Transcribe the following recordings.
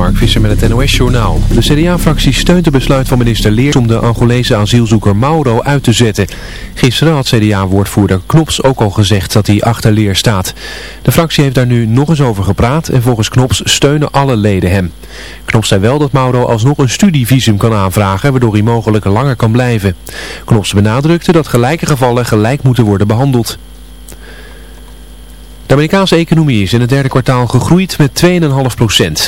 Mark Visser met het NOS-journaal. De CDA-fractie steunt het besluit van minister Leers om de Angolese asielzoeker Mauro uit te zetten. Gisteren had CDA-woordvoerder Knops ook al gezegd dat hij achter Leers staat. De fractie heeft daar nu nog eens over gepraat en volgens Knops steunen alle leden hem. Knops zei wel dat Mauro alsnog een studievisum kan aanvragen, waardoor hij mogelijk langer kan blijven. Knops benadrukte dat gelijke gevallen gelijk moeten worden behandeld. De Amerikaanse economie is in het derde kwartaal gegroeid met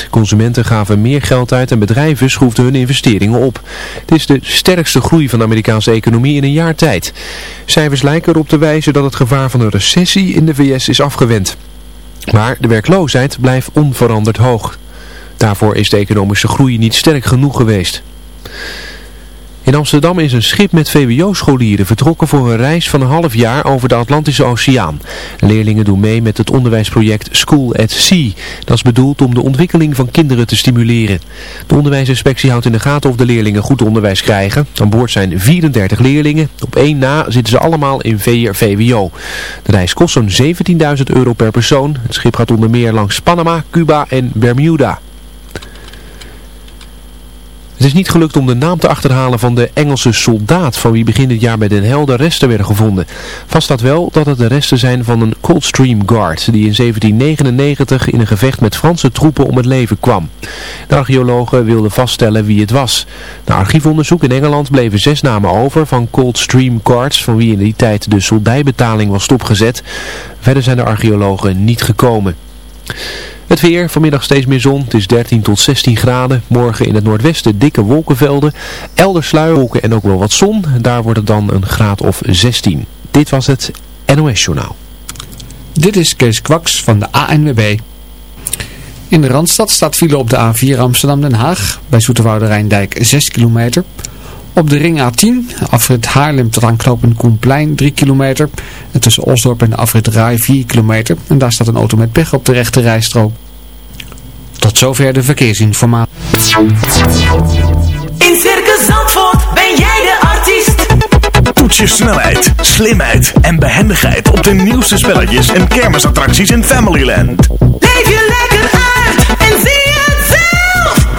2,5%. Consumenten gaven meer geld uit en bedrijven schroefden hun investeringen op. Het is de sterkste groei van de Amerikaanse economie in een jaar tijd. Cijfers lijken erop te wijzen dat het gevaar van een recessie in de VS is afgewend. Maar de werkloosheid blijft onveranderd hoog. Daarvoor is de economische groei niet sterk genoeg geweest. In Amsterdam is een schip met VWO-scholieren vertrokken voor een reis van een half jaar over de Atlantische Oceaan. Leerlingen doen mee met het onderwijsproject School at Sea. Dat is bedoeld om de ontwikkeling van kinderen te stimuleren. De onderwijsinspectie houdt in de gaten of de leerlingen goed onderwijs krijgen. Aan boord zijn 34 leerlingen. Op één na zitten ze allemaal in VWO. De reis kost zo'n 17.000 euro per persoon. Het schip gaat onder meer langs Panama, Cuba en Bermuda. Het is niet gelukt om de naam te achterhalen van de Engelse soldaat van wie begin dit jaar bij Den Helder resten werden gevonden. Vast staat wel dat het de resten zijn van een Coldstream Guard die in 1799 in een gevecht met Franse troepen om het leven kwam. De archeologen wilden vaststellen wie het was. Na archiefonderzoek in Engeland bleven zes namen over van Coldstream Guards van wie in die tijd de soldijbetaling was stopgezet. Verder zijn de archeologen niet gekomen. Het weer, vanmiddag steeds meer zon. Het is 13 tot 16 graden. Morgen in het noordwesten dikke wolkenvelden. Elders sluierwolken en ook wel wat zon. Daar wordt het dan een graad of 16. Dit was het NOS Journaal. Dit is Kees Kwaks van de ANWB. In de Randstad staat file op de A4 Amsterdam-Den Haag. Bij Zoeterwoude Rijndijk 6 kilometer. Op de ring A10, afrit Haarlem tot aan knooppunt Koenplein 3 kilometer. En tussen Osdorp en de afrit Rai 4 kilometer. En daar staat een auto met pech op de rechte rijstrook. Tot zover de verkeersinformatie. In Circus Zandvoort ben jij de artiest. Toets je snelheid, slimheid en behendigheid op de nieuwste spelletjes en kermisattracties in Familyland. Leef je lekker uit en zie.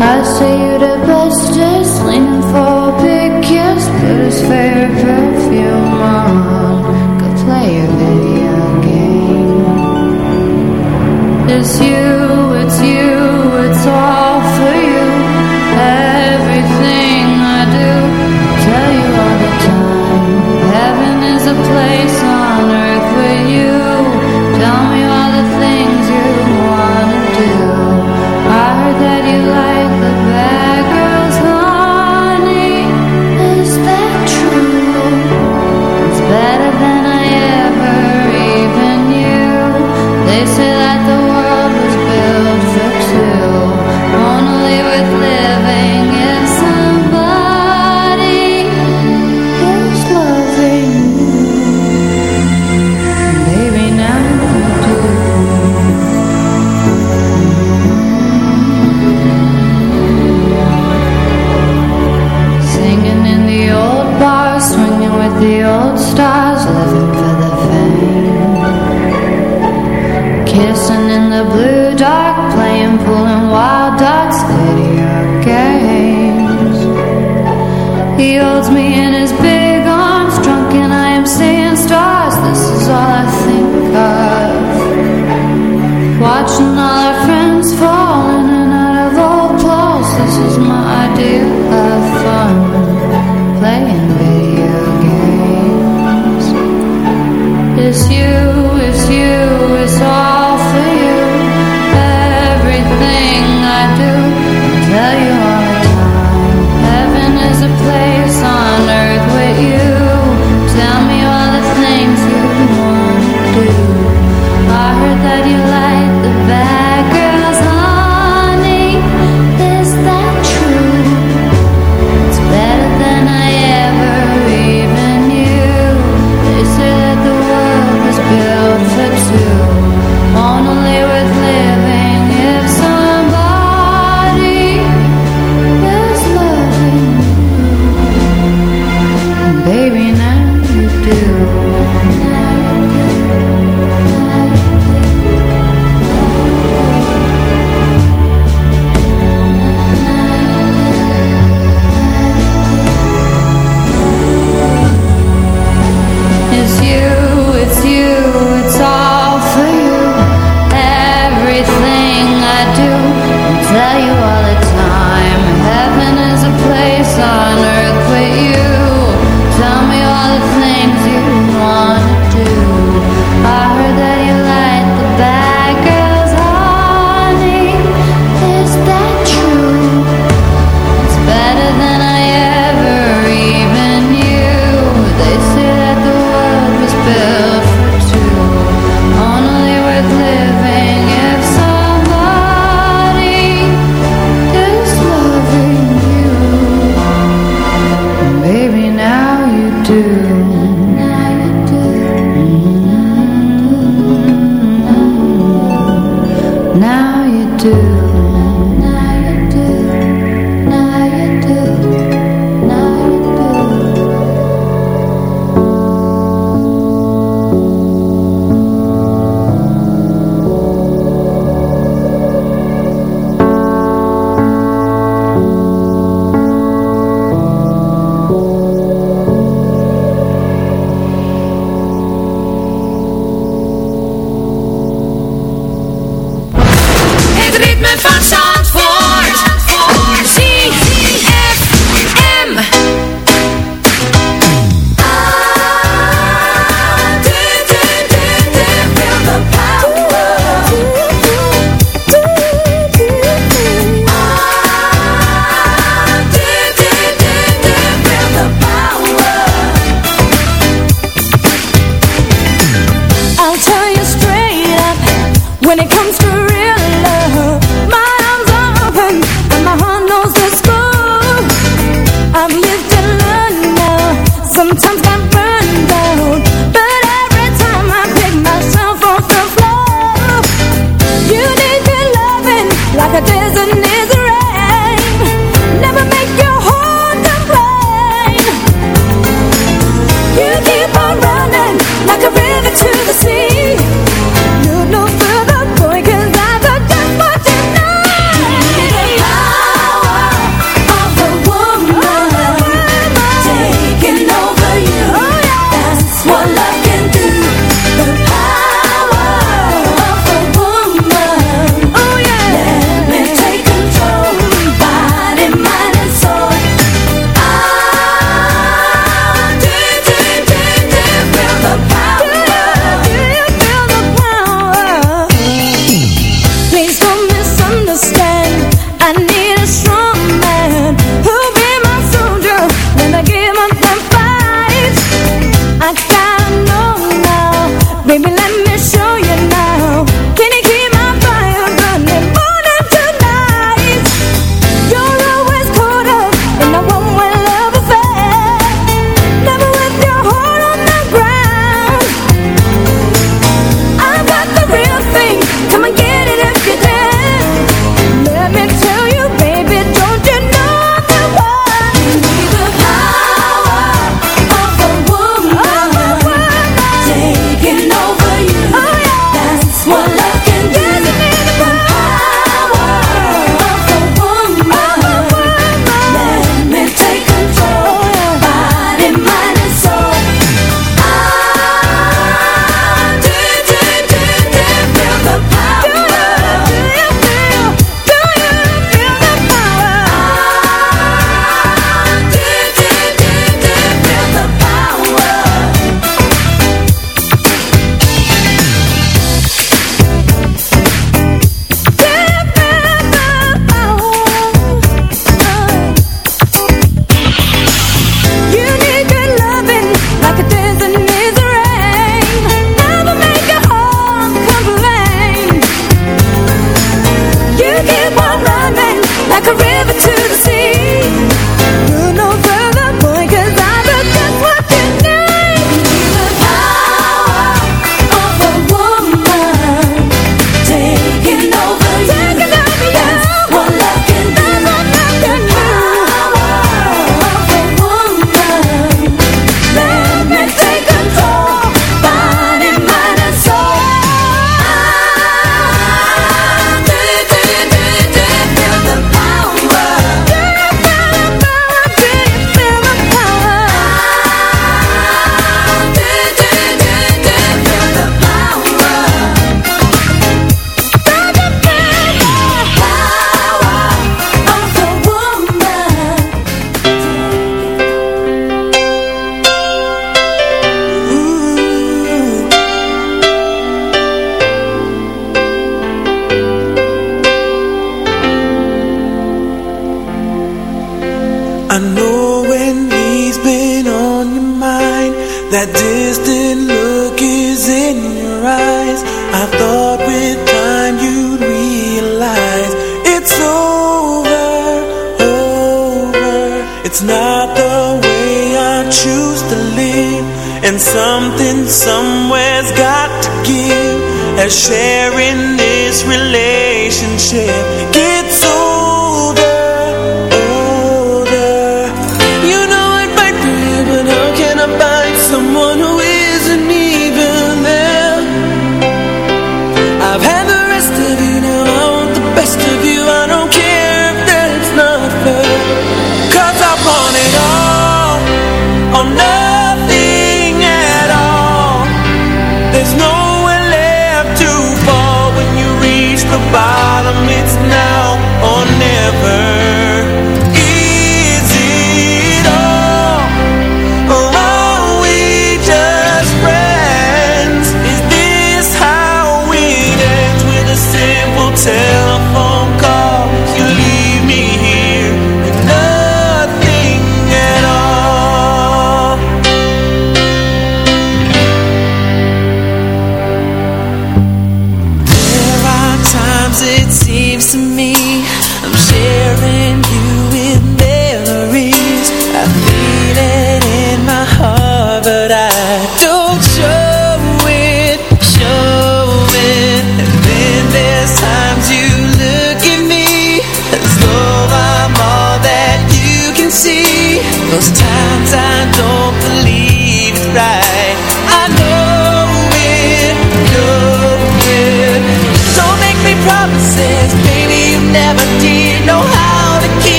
I say you're the best, just leaning for a big kiss. Put his favorite perfume on. Go play a video game. It's you, it's you.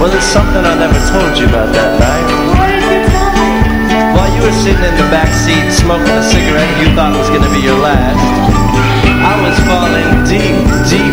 Well, it's something I never told you about that night. While you were sitting in the back seat smoking a cigarette you thought was going to be your last, I was falling deep, deep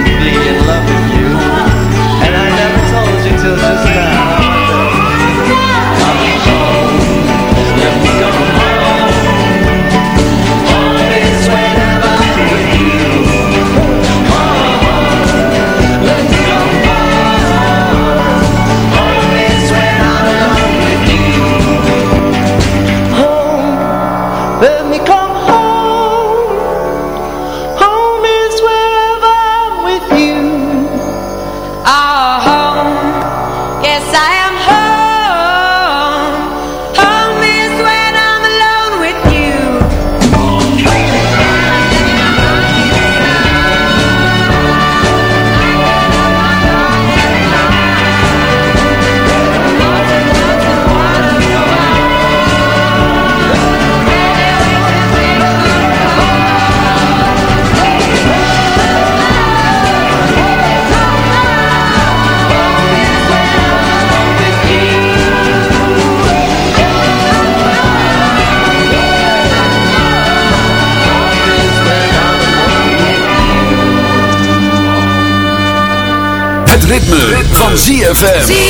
ZFM.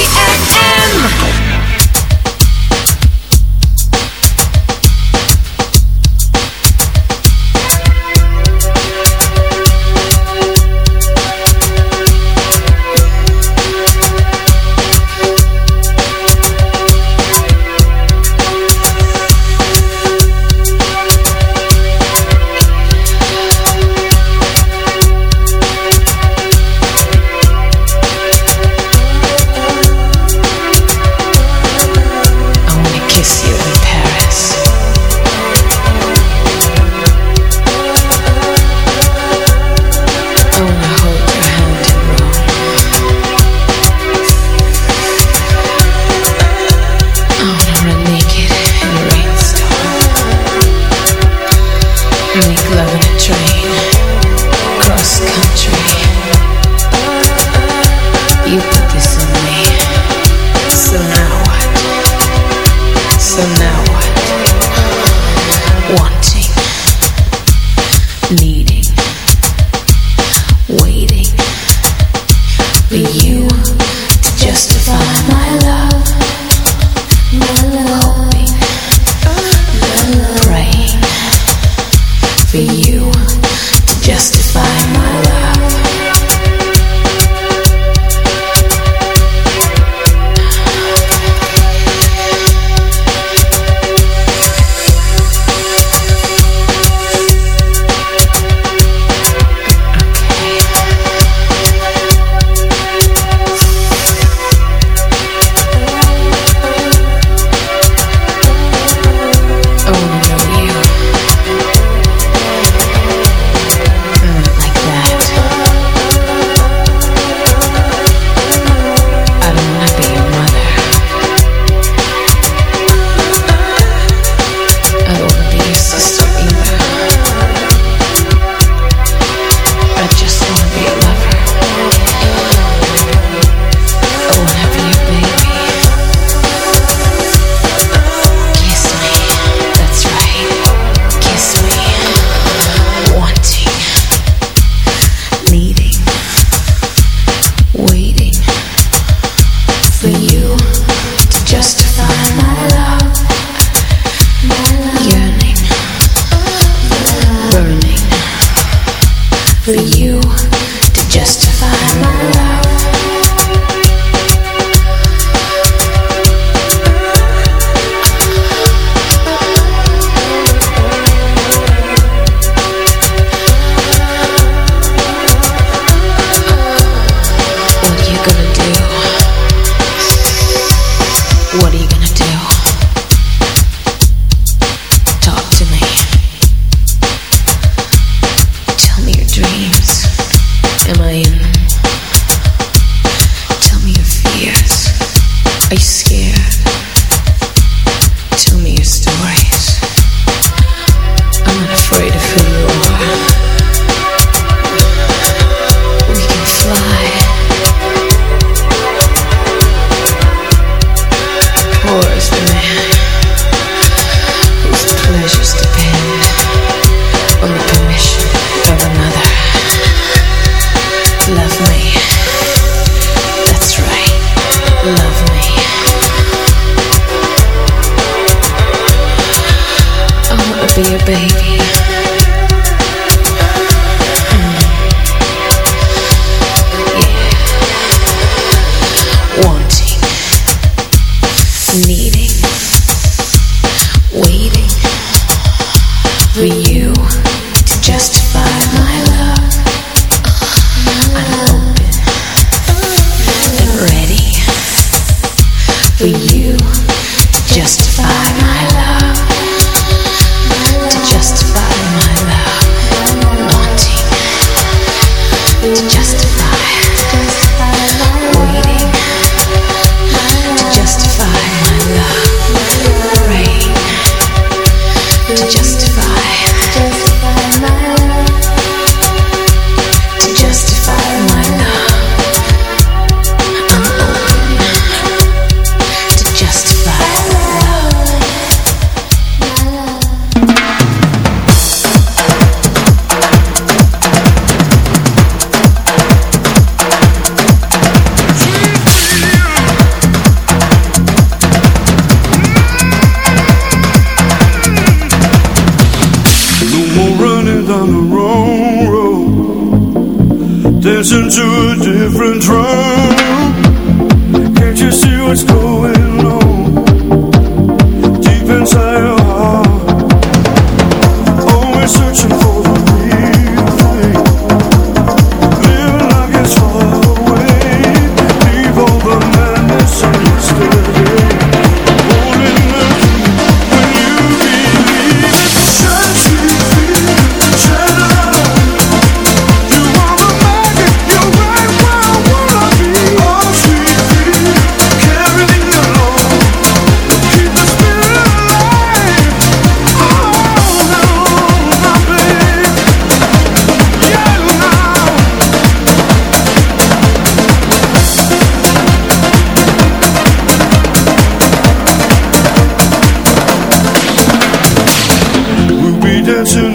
You. To justify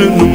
no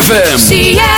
ZFM.